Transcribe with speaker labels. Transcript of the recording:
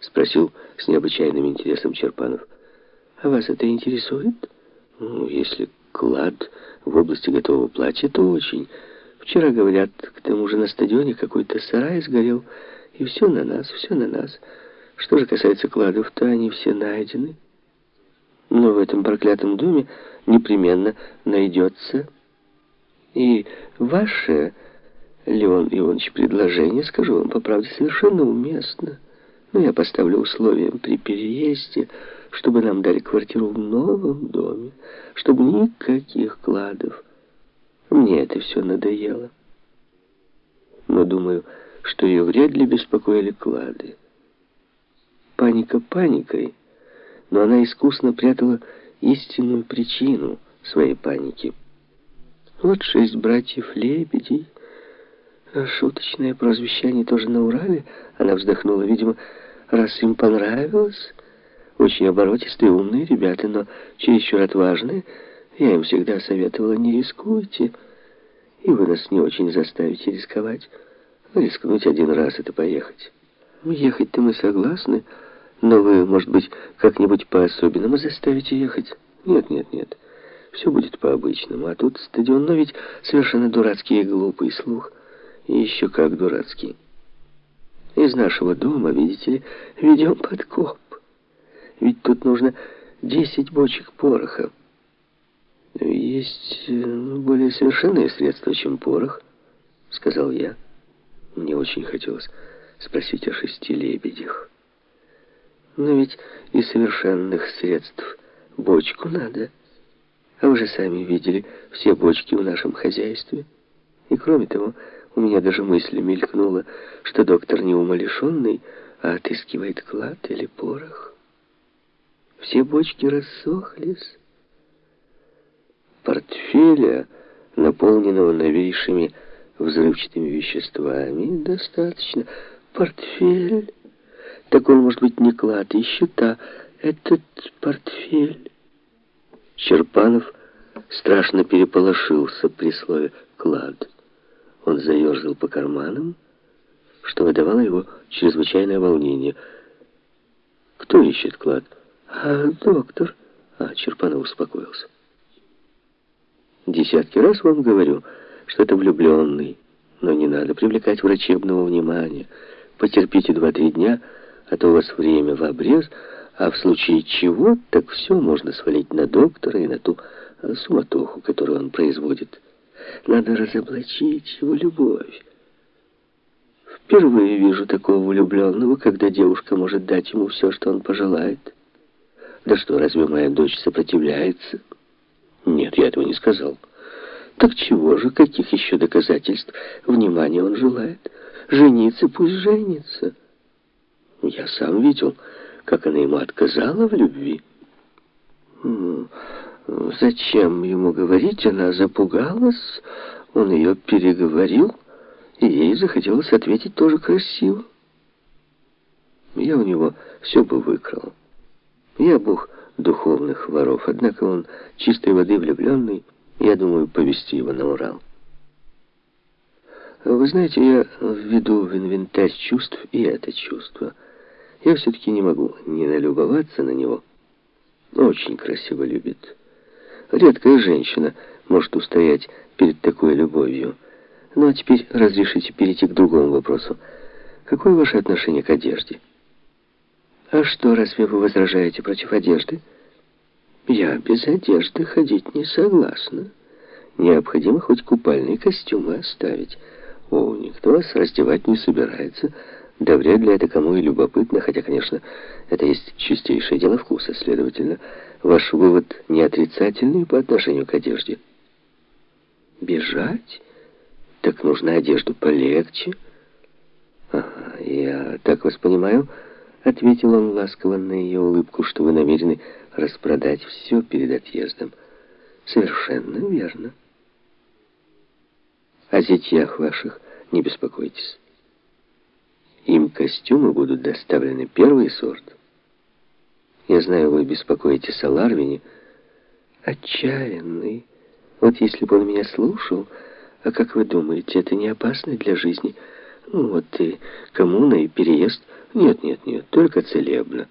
Speaker 1: Спросил с необычайным интересом Черпанов.
Speaker 2: А вас это интересует?
Speaker 1: Ну, если клад в области готового платья, то очень.
Speaker 2: Вчера, говорят, к тому же на стадионе какой-то сарай сгорел. И все на нас, все на нас. Что же касается кладов, то они все найдены. Но в этом проклятом доме непременно найдется и ваше, Леон Иванович, предложение, скажу вам по правде, совершенно уместно. Но я поставлю условием при переезде, чтобы нам дали квартиру в новом доме, чтобы никаких кладов. Мне это все надоело. Но думаю, что ее вряд ли беспокоили клады. Паника паникой, но она искусно прятала истинную причину своей паники. Вот шесть братьев-лебедей. Шуточное прозвище они тоже на Урале. Она вздохнула, видимо, раз им понравилось. Очень оборотистые, умные ребята, но чересчур отважные. Я им всегда советовала, не рискуйте. И вы нас не очень заставите рисковать. Рискнуть один раз — это поехать. Ехать-то мы согласны, но вы, может быть, как-нибудь по-особенному заставите ехать? Нет, нет, нет. Все будет по-обычному. А тут стадион, но ведь совершенно дурацкий и глупый слух. Еще как дурацкий. Из нашего дома, видите ли, ведем подкоп. Ведь тут нужно 10 бочек пороха. Есть э, более совершенные средства, чем порох, сказал я. Мне очень хотелось спросить о шести лебедях. Но ведь и совершенных средств бочку надо. А вы же сами видели все бочки в нашем хозяйстве. И кроме того, у меня даже мысль мелькнула, что доктор не умалишенный, а отыскивает клад или порох. Все бочки рассохлись. Портфеля, наполненного новейшими взрывчатыми веществами, достаточно. Портфель. Так он, может быть, не клад и счета. Этот портфель. Черпанов страшно переполошился при слове «клад». Он заерзал по карманам, что выдавало его чрезвычайное волнение. «Кто ищет клад?» «А, доктор». А, Черпанов успокоился. «Десятки раз вам говорю, что это влюбленный, но не надо привлекать врачебного внимания. Потерпите два-три дня, а то у вас время в обрез, а в случае чего, так все можно свалить на доктора и на ту э, суматоху, которую он производит. Надо разоблачить его любовь. Впервые вижу такого влюбленного, когда девушка может дать ему все, что он пожелает. Да что, разве моя дочь сопротивляется? Нет, я этого не сказал. Так чего же, каких еще доказательств внимания он желает? Жениться, пусть женится. Я сам видел как она ему отказала в любви. Зачем ему говорить? Она запугалась, он ее переговорил, и ей захотелось ответить тоже красиво. Я у него все бы выкрал. Я бог духовных воров, однако он чистой воды влюбленный, я думаю, повести его на Урал. Вы знаете, я введу в инвентарь чувств и это чувство — я все-таки не могу не налюбоваться на него. Очень красиво любит. Редкая женщина может устоять перед такой любовью. Ну а теперь разрешите перейти к другому вопросу. Какое ваше отношение к одежде? А что, разве вы возражаете против одежды? Я без одежды ходить не согласна. Необходимо хоть купальные костюмы оставить. О, никто вас раздевать не собирается. Да вряд ли это кому и любопытно, хотя, конечно, это есть чистейшее дело вкуса. Следовательно, ваш вывод не отрицательный по отношению к одежде. Бежать? Так нужно одежду полегче. Ага, я так вас понимаю, ответил он ласково на ее улыбку, что вы намерены распродать все перед отъездом. Совершенно верно. О зятьях ваших не беспокойтесь. Им костюмы будут доставлены первый сорт. Я знаю, вы беспокоитесь о Ларвине. Отчаянный. Вот если бы он меня слушал, а как вы думаете, это не опасно для жизни? Ну вот и коммуна, и переезд Нет, нет, нет, только целебно.